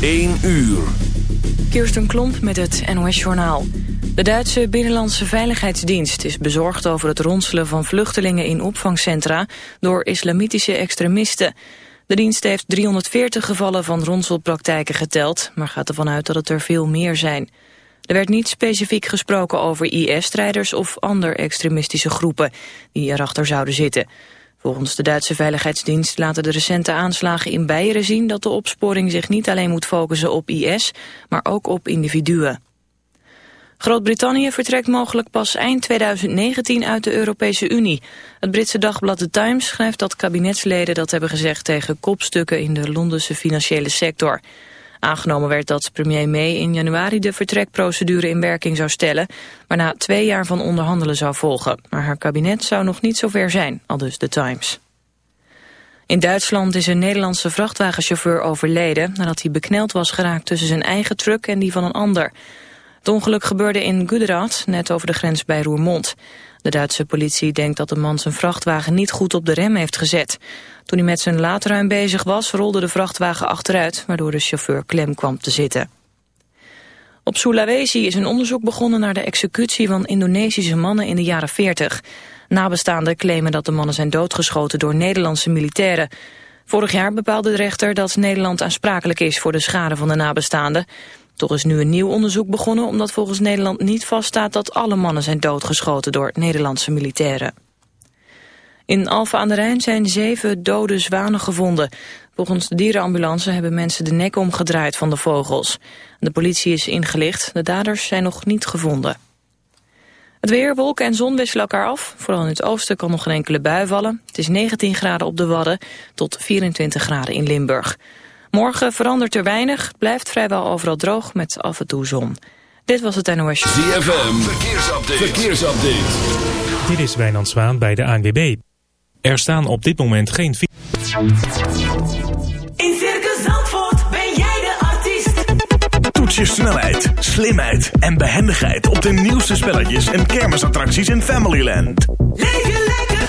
1 uur. Kirsten Klomp met het NOS-journaal. De Duitse Binnenlandse Veiligheidsdienst is bezorgd over het ronselen van vluchtelingen in opvangcentra door islamitische extremisten. De dienst heeft 340 gevallen van ronselpraktijken geteld, maar gaat ervan uit dat het er veel meer zijn. Er werd niet specifiek gesproken over IS-strijders of andere extremistische groepen die erachter zouden zitten. Volgens de Duitse Veiligheidsdienst laten de recente aanslagen in Beieren zien dat de opsporing zich niet alleen moet focussen op IS, maar ook op individuen. Groot-Brittannië vertrekt mogelijk pas eind 2019 uit de Europese Unie. Het Britse dagblad The Times schrijft dat kabinetsleden dat hebben gezegd tegen kopstukken in de Londense financiële sector. Aangenomen werd dat premier May in januari de vertrekprocedure in werking zou stellen, waarna twee jaar van onderhandelen zou volgen. Maar haar kabinet zou nog niet zover zijn, aldus The Times. In Duitsland is een Nederlandse vrachtwagenchauffeur overleden nadat hij bekneld was geraakt tussen zijn eigen truck en die van een ander. Het ongeluk gebeurde in Guderad, net over de grens bij Roermond. De Duitse politie denkt dat de man zijn vrachtwagen niet goed op de rem heeft gezet. Toen hij met zijn laadruim bezig was, rolde de vrachtwagen achteruit... waardoor de chauffeur klem kwam te zitten. Op Sulawesi is een onderzoek begonnen naar de executie van Indonesische mannen in de jaren 40. Nabestaanden claimen dat de mannen zijn doodgeschoten door Nederlandse militairen. Vorig jaar bepaalde de rechter dat Nederland aansprakelijk is voor de schade van de nabestaanden. Toch is nu een nieuw onderzoek begonnen omdat volgens Nederland niet vaststaat dat alle mannen zijn doodgeschoten door Nederlandse militairen. In Alphen aan de Rijn zijn zeven dode zwanen gevonden. Volgens de dierenambulance hebben mensen de nek omgedraaid van de vogels. De politie is ingelicht, de daders zijn nog niet gevonden. Het weer, wolken en zon wisselen elkaar af. Vooral in het oosten kan nog een enkele bui vallen. Het is 19 graden op de Wadden tot 24 graden in Limburg. Morgen verandert er weinig, blijft vrijwel overal droog met af en toe zon. Dit was het NOS. ZFM, verkeersupdate. verkeersupdate. Dit is Wijnand Zwaan bij de ANWB. Er staan op dit moment geen... In Circus Zandvoort ben jij de artiest. Toets je snelheid, slimheid en behendigheid op de nieuwste spelletjes en kermisattracties in Familyland. Leef je lekker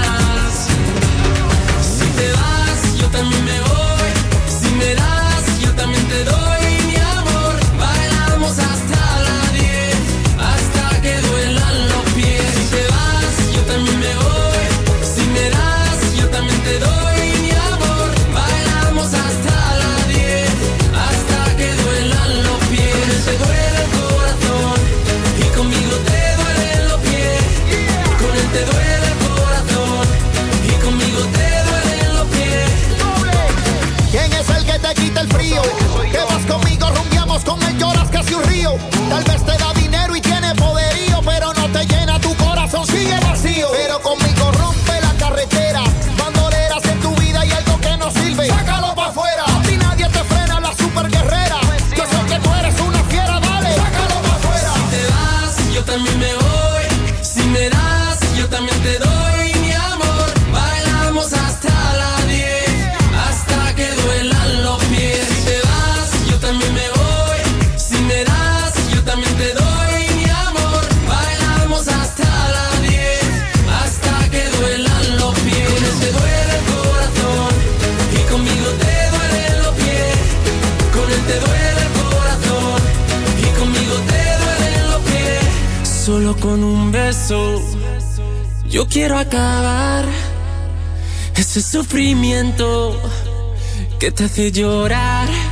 te hace llorar.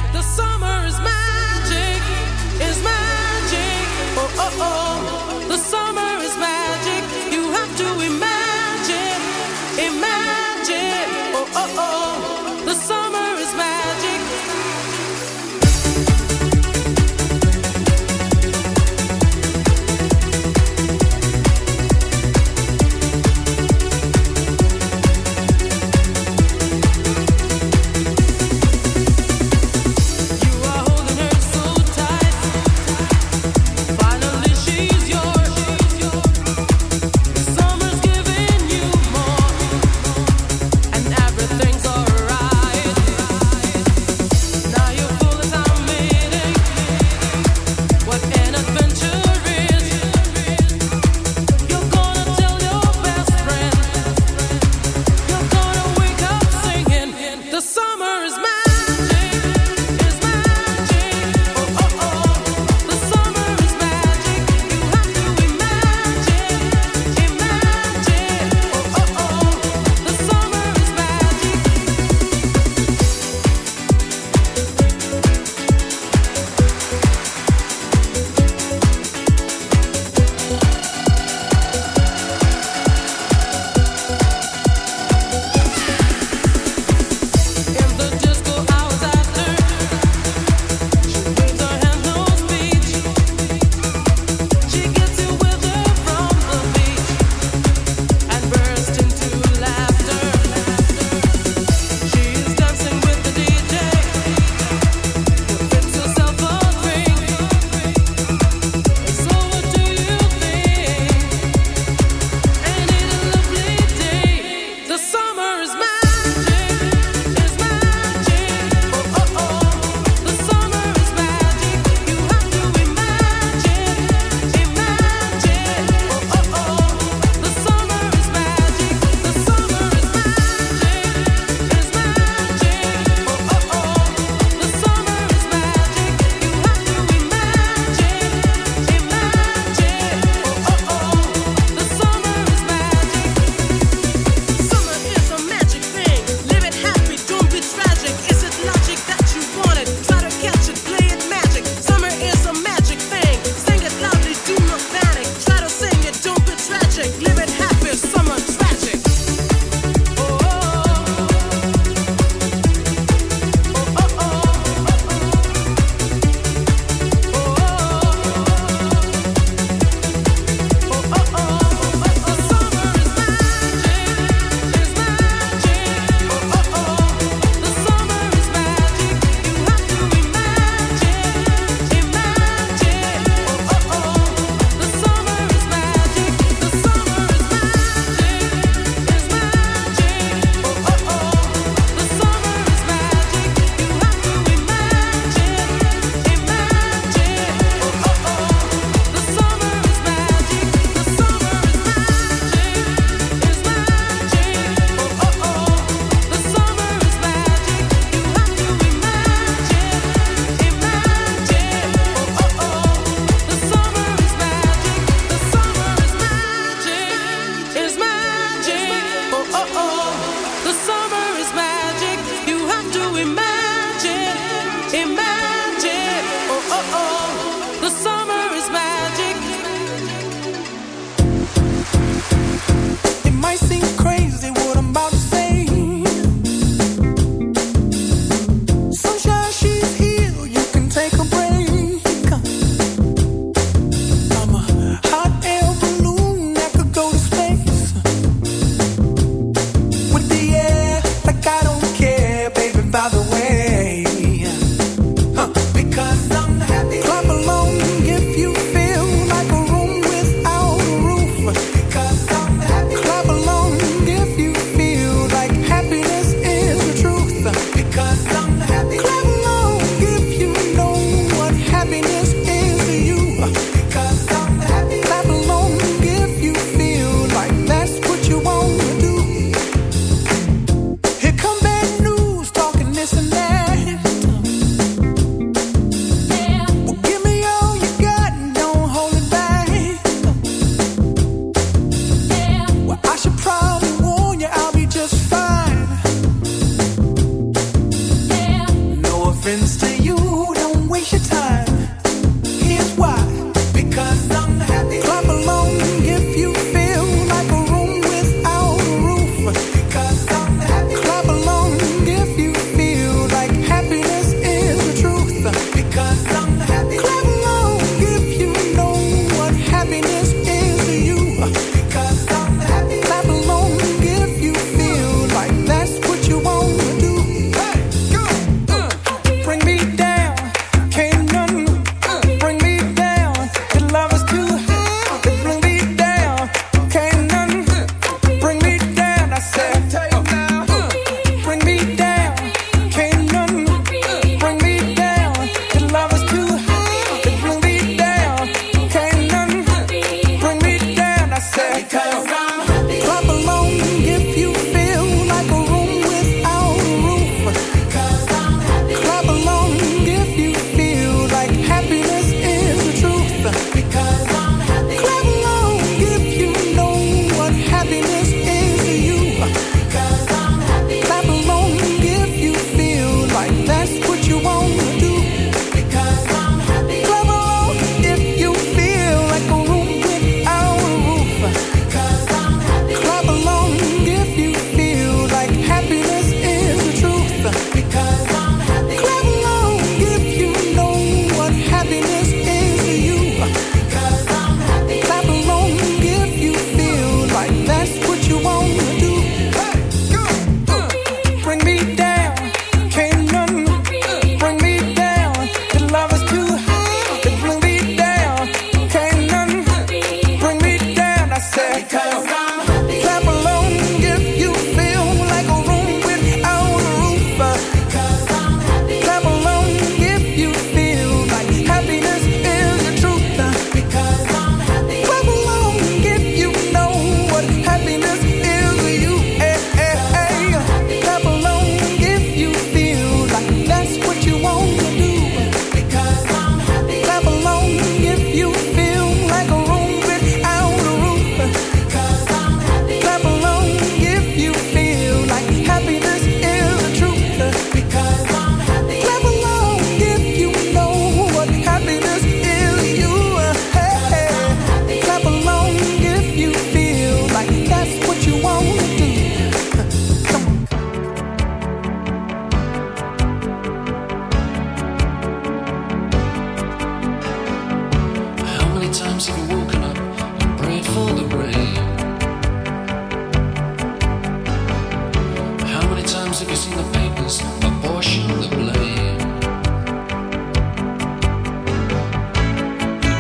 Lies you see in the papers, abortion the blame.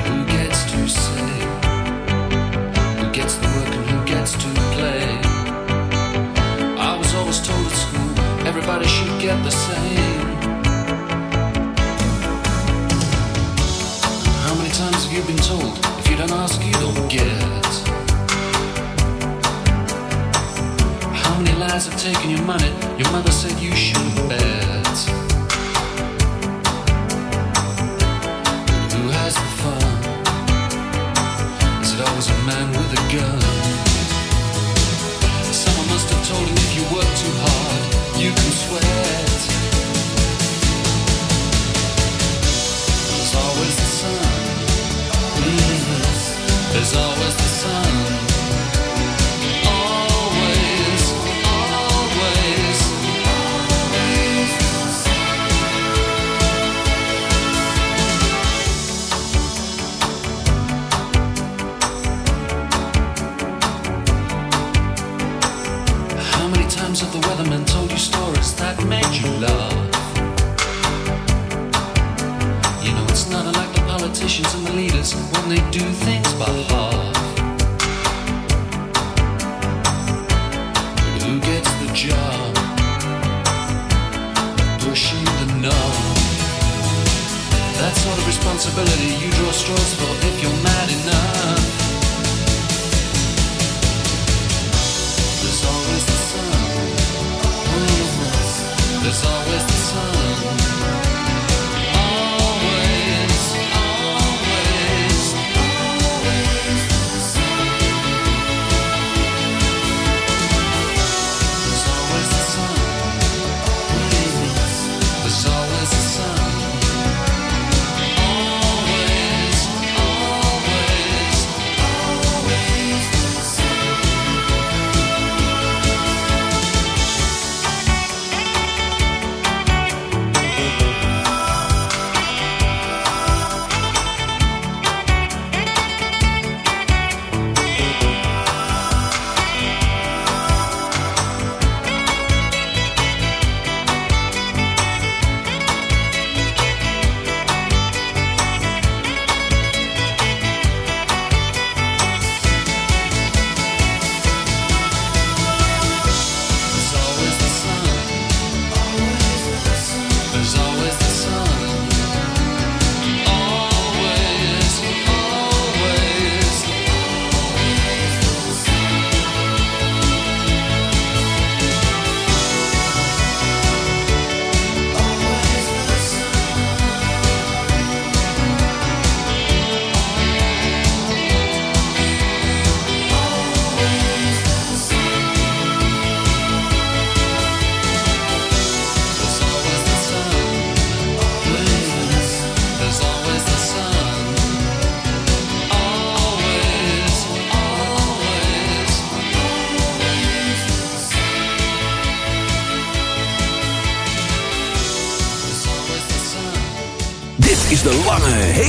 Who gets to say? Who gets the work and who gets to play? I was always told at school everybody should get the same. How many times have you been told if you don't ask, you don't get? How many lies have taken your money? Your mother said you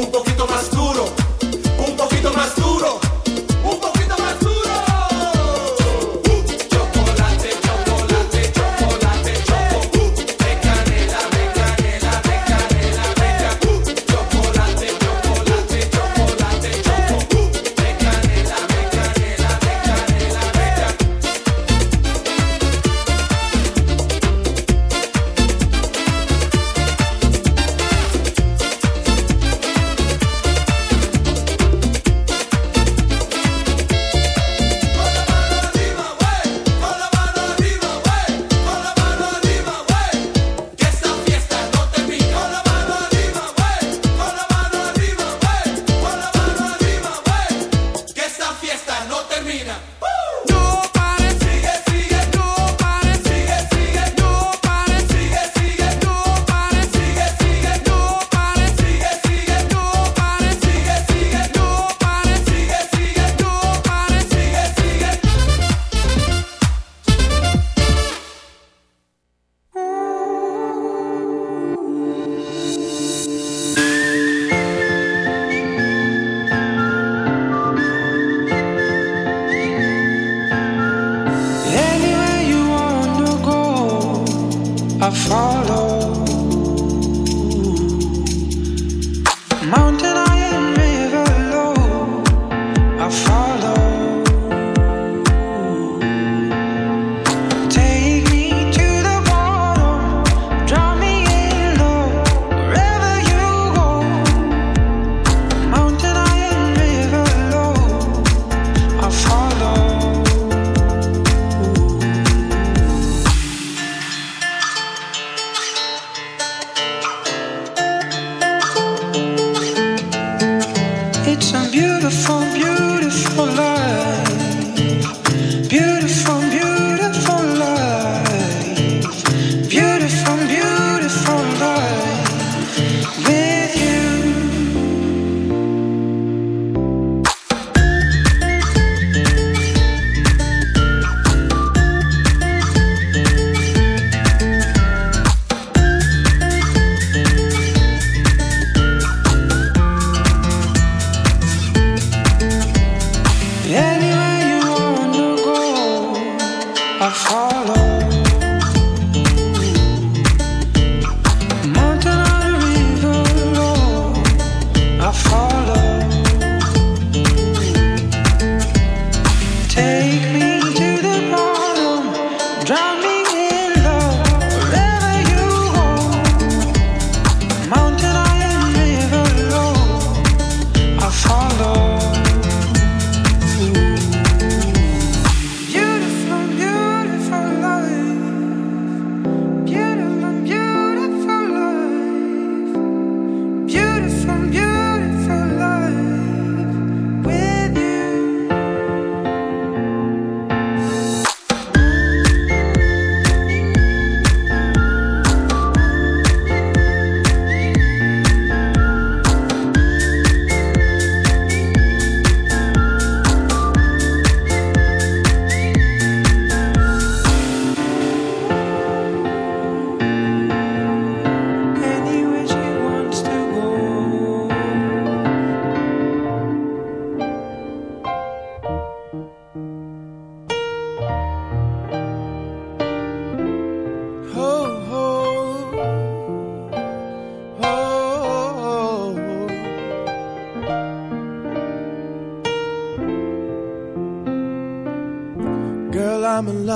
뽕뻑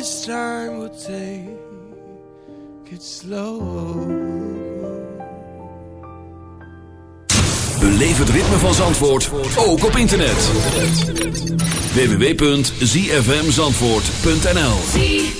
this time we'll take it slow. Beleef het ritme van Zandvoort ook op internet. www.zfmzandvoort.nl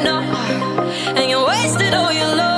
enough, and you wasted all your love.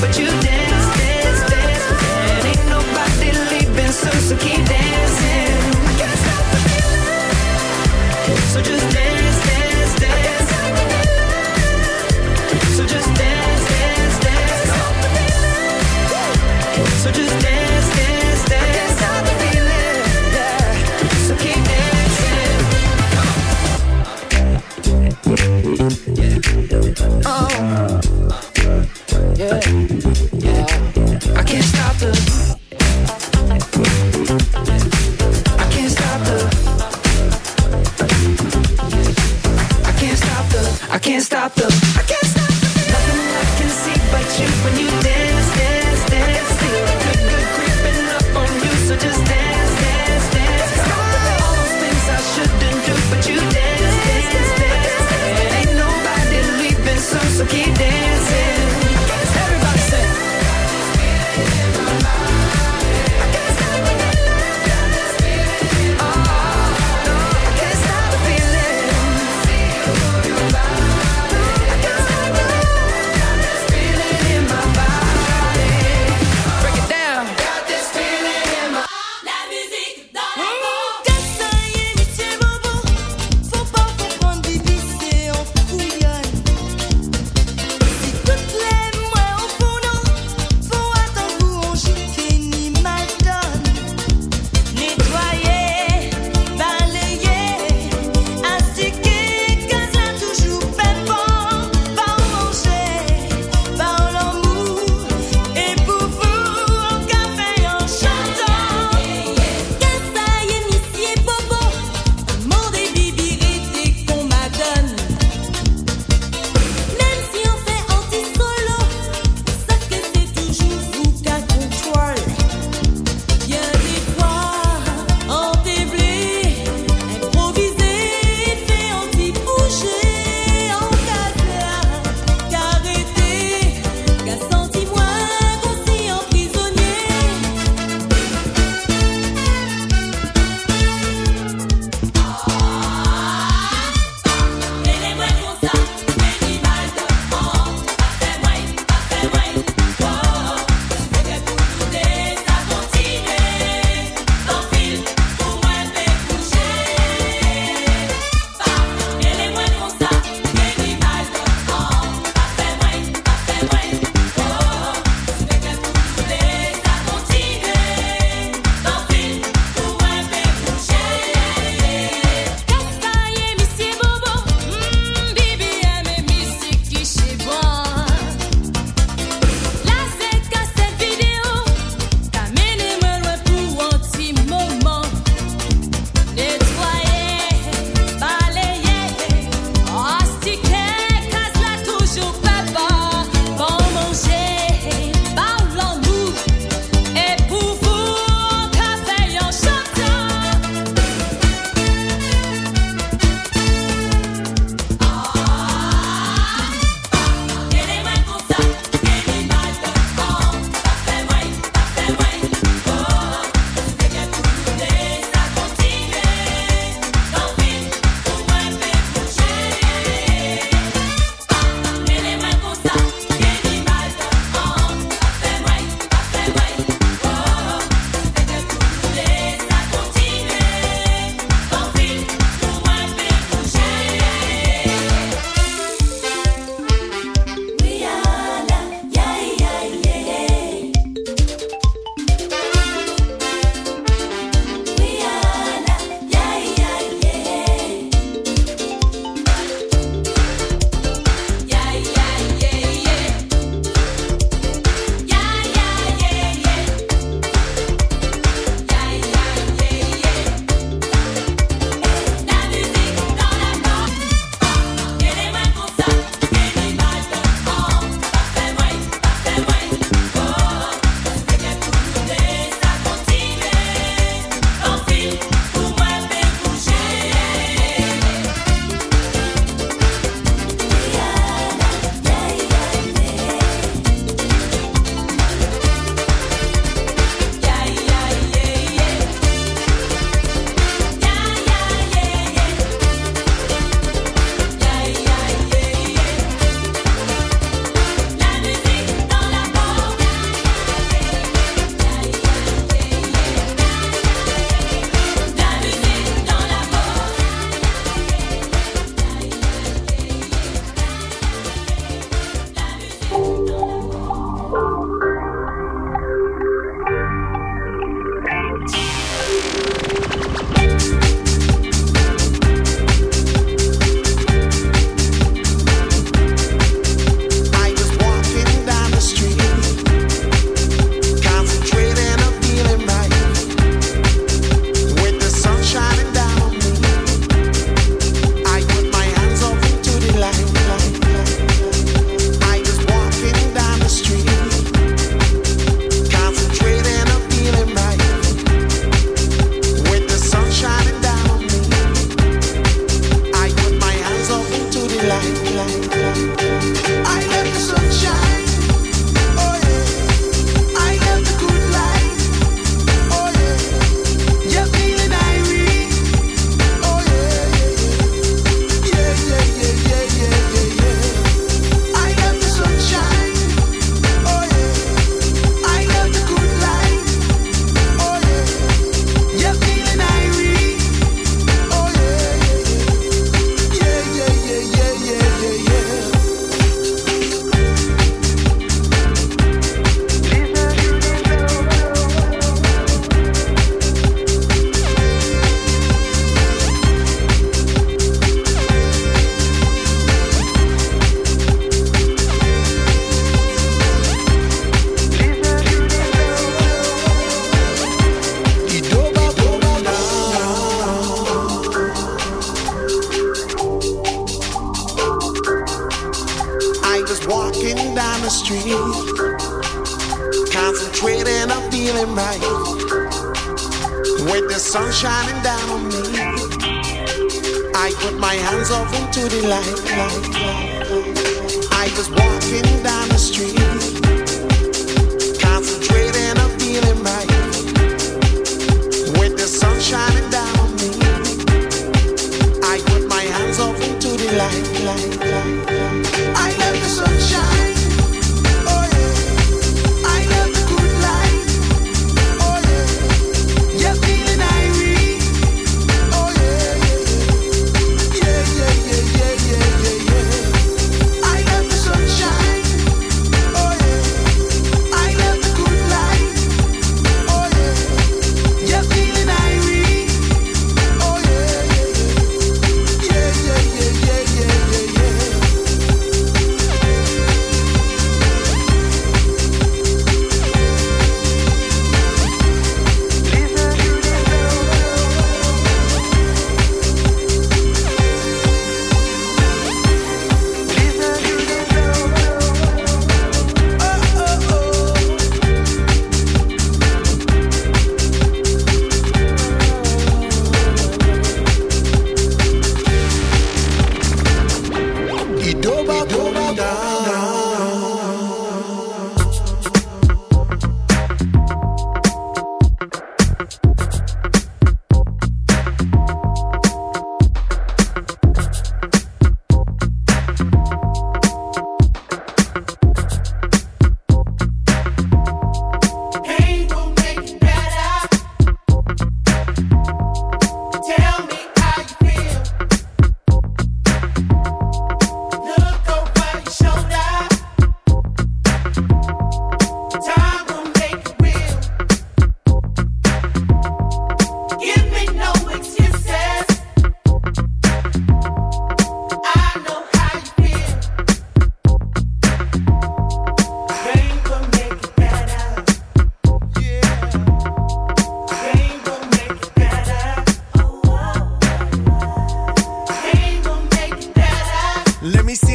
but you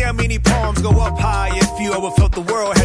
how many palms go up high if you ever felt the world had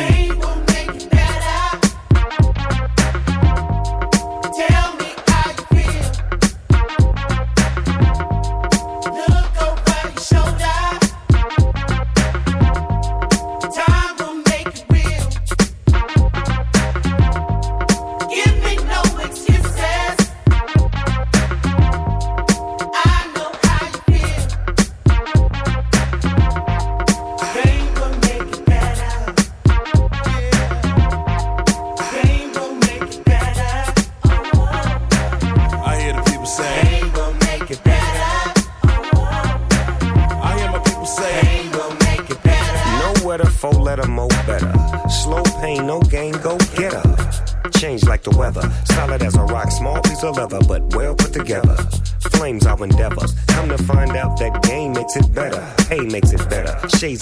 Pain won't make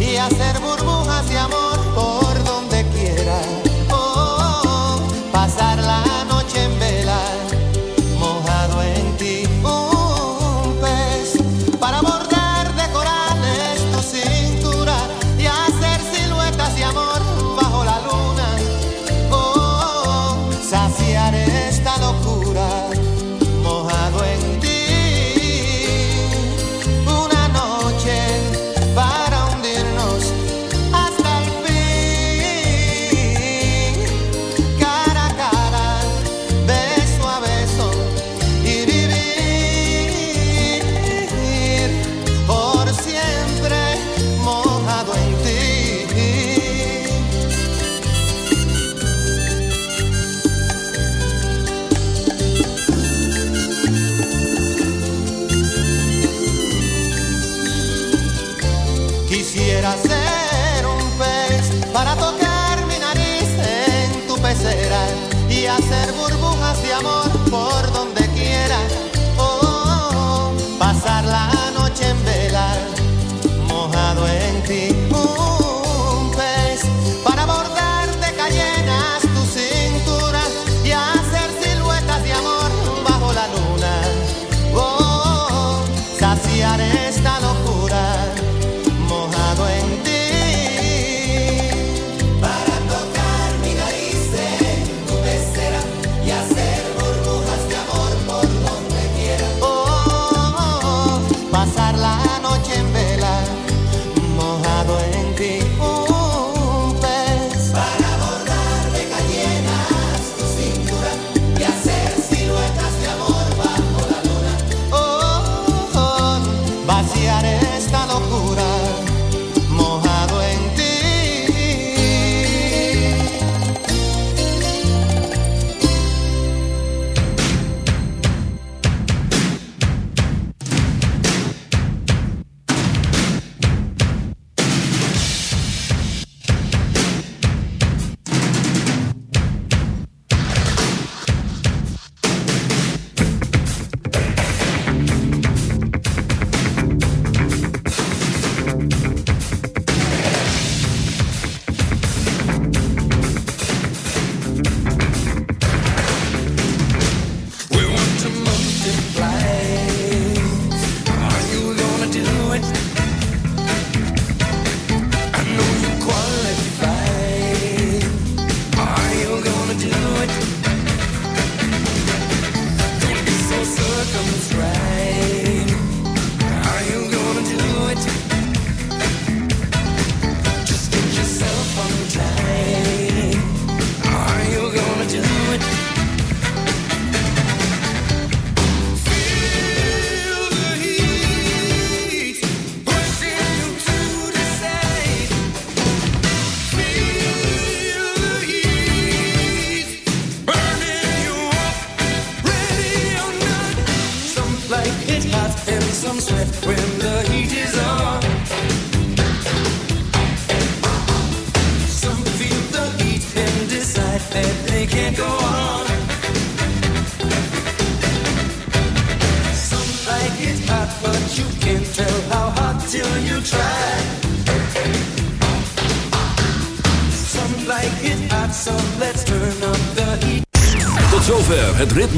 y hacer burbujas de amor